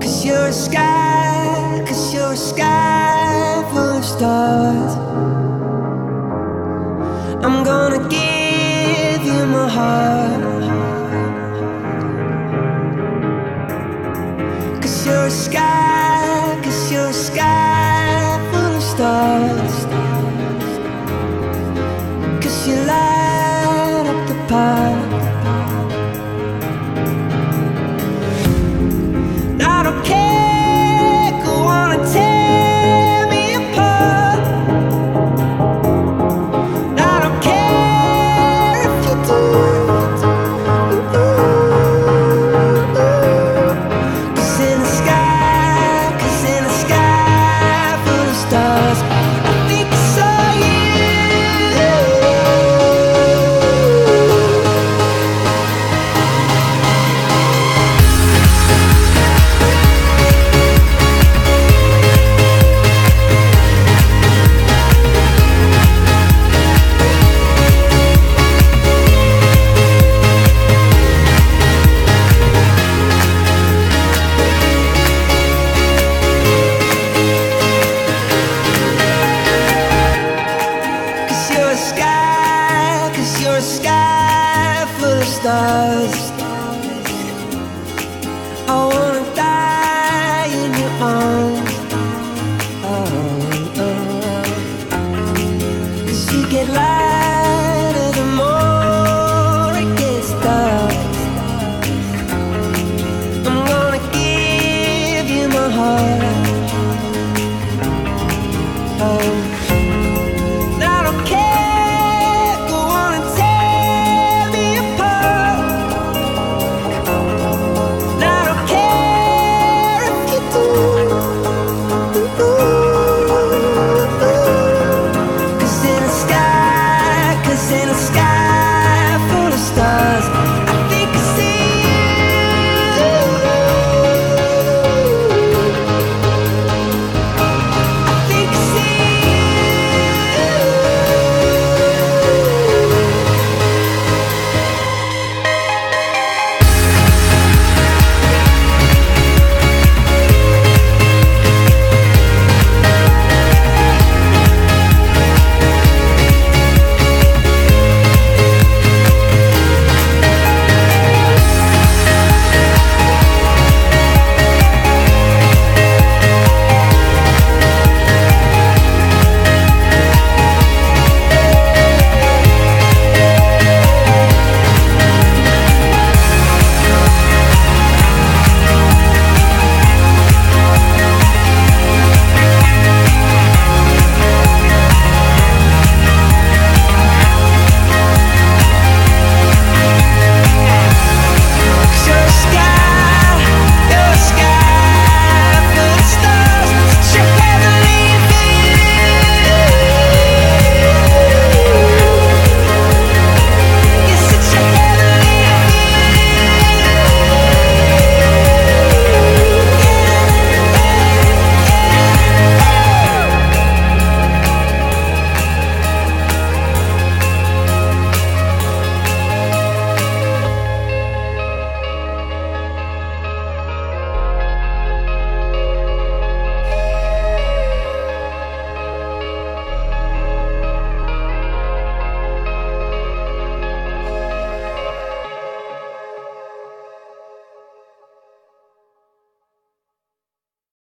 Cause you're a sky, cause you're a sky full of stars. I'm gonna give you my heart. Cause you're a sky, cause you're a sky full of stars. Cause you light up the path. stars. I wanna die in your arms. Oh, oh, oh. Cause you get lost.